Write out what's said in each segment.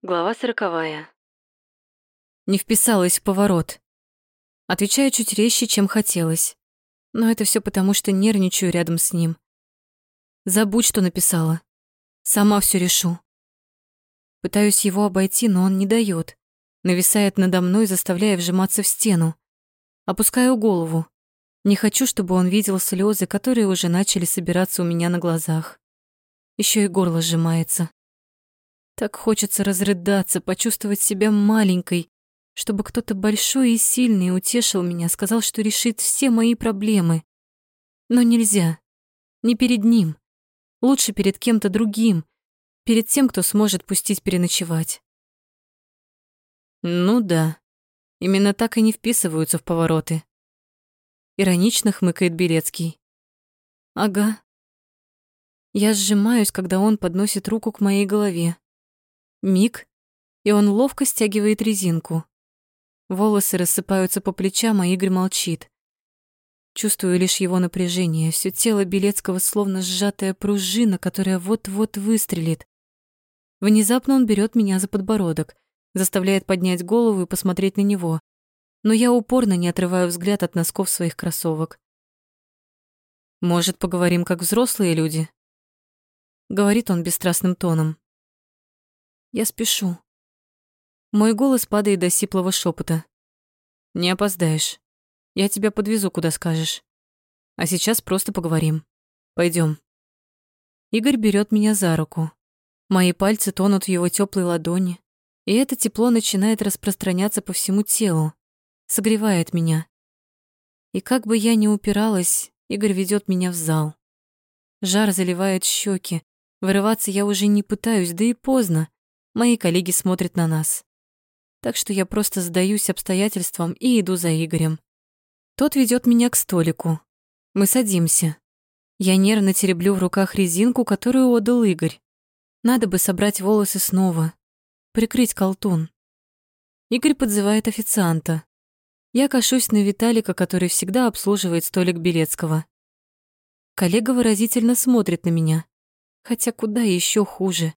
Глава сороковая. Не вписалась в поворот. Отвечаю чуть резче, чем хотелось. Но это все потому, что нервничаю рядом с ним. Забудь, что написала. Сама все решу. Пытаюсь его обойти, но он не дает. Нависает надо мной, заставляя вжиматься в стену. Опускаю голову. Не хочу, чтобы он видел слезы, которые уже начали собираться у меня на глазах. Еще и горло сжимается. Так хочется разрыдаться, почувствовать себя маленькой, чтобы кто-то большой и сильный утешил меня, сказал, что решит все мои проблемы. Но нельзя. Не перед ним. Лучше перед кем-то другим, перед тем, кто сможет пустить переночевать. Ну да, именно так и не вписываются в повороты. Иронично хмыкает Берецкий. Ага. Я сжимаюсь, когда он подносит руку к моей голове. Миг, и он ловко стягивает резинку. Волосы рассыпаются по плечам, а Игорь молчит. Чувствую лишь его напряжение, все тело Белецкого словно сжатая пружина, которая вот-вот выстрелит. Внезапно он берет меня за подбородок, заставляет поднять голову и посмотреть на него. Но я упорно не отрываю взгляд от носков своих кроссовок. «Может, поговорим как взрослые люди?» Говорит он бесстрастным тоном. Я спешу. Мой голос падает до сиплого шепота. Не опоздаешь. Я тебя подвезу, куда скажешь. А сейчас просто поговорим. Пойдем. Игорь берет меня за руку. Мои пальцы тонут в его теплой ладони, и это тепло начинает распространяться по всему телу, согревает меня. И как бы я ни упиралась, Игорь ведет меня в зал. Жар заливает щеки. Вырываться я уже не пытаюсь, да и поздно. Мои коллеги смотрят на нас. Так что я просто сдаюсь обстоятельствам и иду за Игорем. Тот ведет меня к столику. Мы садимся. Я нервно тереблю в руках резинку, которую отдал Игорь. Надо бы собрать волосы снова, прикрыть колтун. Игорь подзывает официанта. Я кашусь на Виталика, который всегда обслуживает столик Белецкого. Коллега выразительно смотрит на меня. Хотя куда еще хуже.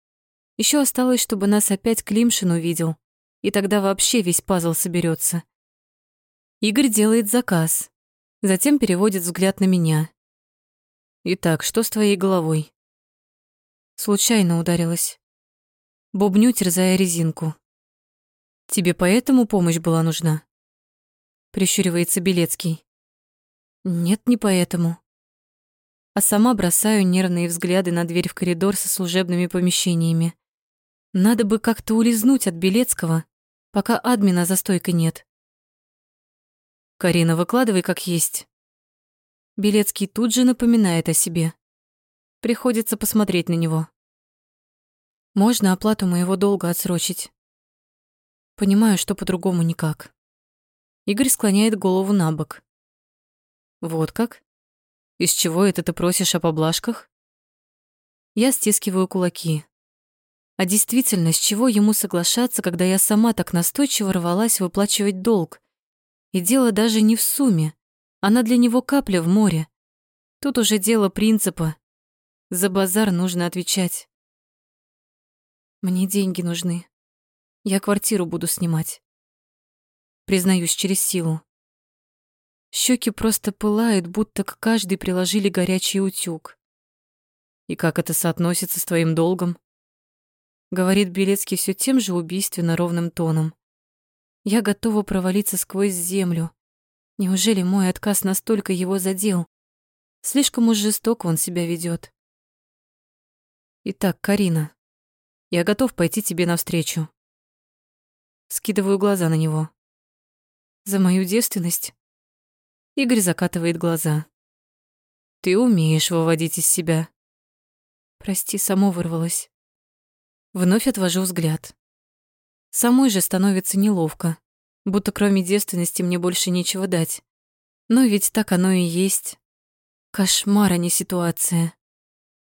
Еще осталось, чтобы нас опять Климшин увидел, и тогда вообще весь пазл соберется. Игорь делает заказ, затем переводит взгляд на меня. «Итак, что с твоей головой?» Случайно ударилась. Бубню, терзая резинку. «Тебе поэтому помощь была нужна?» Прищуривается Белецкий. «Нет, не поэтому». А сама бросаю нервные взгляды на дверь в коридор со служебными помещениями. Надо бы как-то улизнуть от Белецкого, пока админа за стойкой нет. Карина, выкладывай как есть. Белецкий тут же напоминает о себе. Приходится посмотреть на него. Можно оплату моего долга отсрочить. Понимаю, что по-другому никак. Игорь склоняет голову на бок. Вот как? Из чего это ты просишь о поблажках? Я стискиваю кулаки. А действительно, с чего ему соглашаться, когда я сама так настойчиво рвалась выплачивать долг? И дело даже не в сумме. Она для него капля в море. Тут уже дело принципа. За базар нужно отвечать. Мне деньги нужны. Я квартиру буду снимать. Признаюсь через силу. Щеки просто пылают, будто к каждой приложили горячий утюг. И как это соотносится с твоим долгом? Говорит Белецкий все тем же убийственно ровным тоном. Я готова провалиться сквозь землю. Неужели мой отказ настолько его задел? Слишком уж жестоко он себя ведет. Итак, Карина, я готов пойти тебе навстречу. Скидываю глаза на него. За мою девственность? Игорь закатывает глаза. Ты умеешь выводить из себя. Прости, само вырвалось. Вновь отвожу взгляд. Самой же становится неловко, будто кроме девственности мне больше нечего дать. Но ведь так оно и есть. Кошмар, а не ситуация.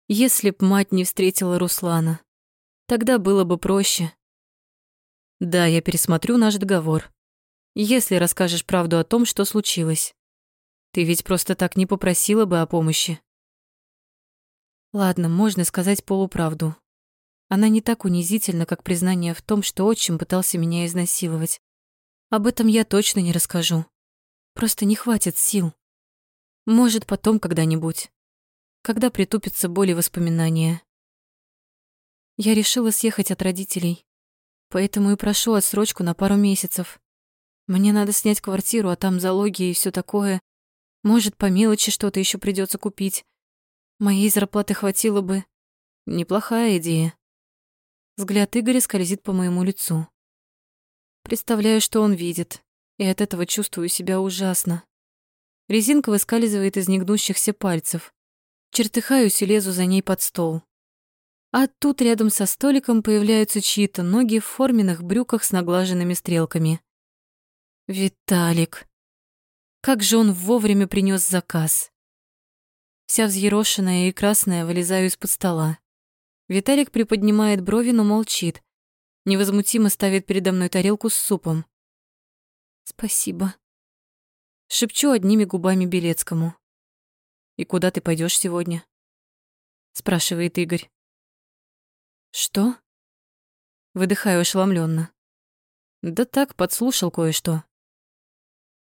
Если б мать не встретила Руслана, тогда было бы проще. Да, я пересмотрю наш договор. Если расскажешь правду о том, что случилось. Ты ведь просто так не попросила бы о помощи. Ладно, можно сказать полуправду. Она не так унизительна, как признание в том, что отчим пытался меня изнасиловать. Об этом я точно не расскажу. Просто не хватит сил. Может, потом когда-нибудь. Когда притупятся боли воспоминания. Я решила съехать от родителей, поэтому и прошу отсрочку на пару месяцев. Мне надо снять квартиру, а там залоги и все такое. Может, по мелочи что-то еще придется купить. Моей зарплаты хватило бы. Неплохая идея. Взгляд Игоря скользит по моему лицу. Представляю, что он видит, и от этого чувствую себя ужасно. Резинка выскальзывает из негнущихся пальцев. Чертыхаюсь и лезу за ней под стол. А тут рядом со столиком появляются чьи-то ноги в форменных брюках с наглаженными стрелками. Виталик. Как же он вовремя принес заказ. Вся взъерошенная и красная вылезаю из-под стола. Виталик приподнимает брови, но молчит. Невозмутимо ставит передо мной тарелку с супом. «Спасибо», — шепчу одними губами Белецкому. «И куда ты пойдешь сегодня?» — спрашивает Игорь. «Что?» Выдыхаю ошеломленно. Да так, подслушал кое-что.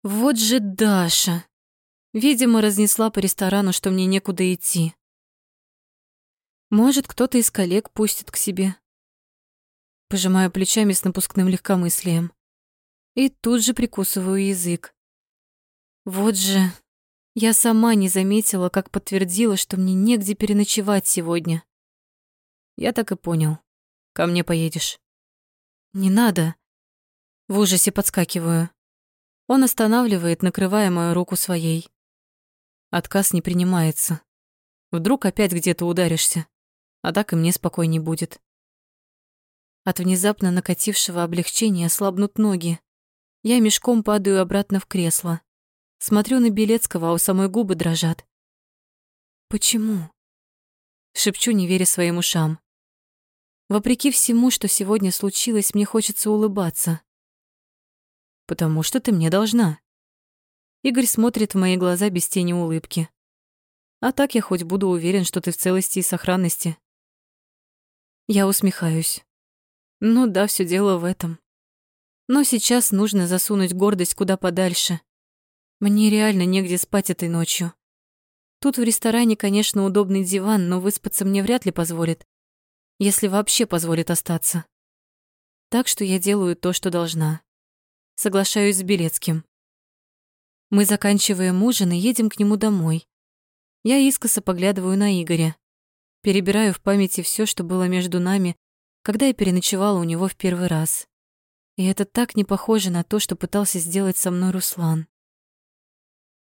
Вот же Даша. Видимо, разнесла по ресторану, что мне некуда идти. Может, кто-то из коллег пустит к себе. Пожимаю плечами с напускным легкомыслием. И тут же прикусываю язык. Вот же, я сама не заметила, как подтвердила, что мне негде переночевать сегодня. Я так и понял. Ко мне поедешь. Не надо. В ужасе подскакиваю. Он останавливает, накрывая мою руку своей. Отказ не принимается. Вдруг опять где-то ударишься а так и мне спокойней будет. От внезапно накатившего облегчения слабнут ноги. Я мешком падаю обратно в кресло. Смотрю на Белецкого, а у самой губы дрожат. «Почему?» Шепчу, не веря своим ушам. Вопреки всему, что сегодня случилось, мне хочется улыбаться. «Потому что ты мне должна». Игорь смотрит в мои глаза без тени улыбки. «А так я хоть буду уверен, что ты в целости и сохранности. Я усмехаюсь. Ну да, все дело в этом. Но сейчас нужно засунуть гордость куда подальше. Мне реально негде спать этой ночью. Тут в ресторане, конечно, удобный диван, но выспаться мне вряд ли позволит. Если вообще позволит остаться. Так что я делаю то, что должна. Соглашаюсь с Белецким. Мы заканчиваем ужин и едем к нему домой. Я искоса поглядываю на Игоря. Перебираю в памяти все, что было между нами, когда я переночевала у него в первый раз. И это так не похоже на то, что пытался сделать со мной Руслан.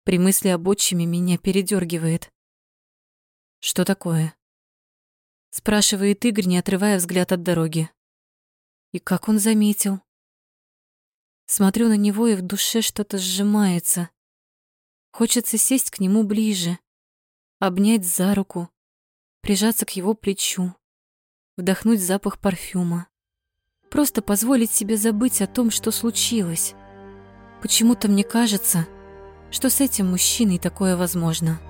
При мысли об отчиме меня передергивает. «Что такое?» Спрашивает Игорь, не отрывая взгляд от дороги. И как он заметил? Смотрю на него, и в душе что-то сжимается. Хочется сесть к нему ближе, обнять за руку, прижаться к его плечу, вдохнуть запах парфюма. Просто позволить себе забыть о том, что случилось. Почему-то мне кажется, что с этим мужчиной такое возможно.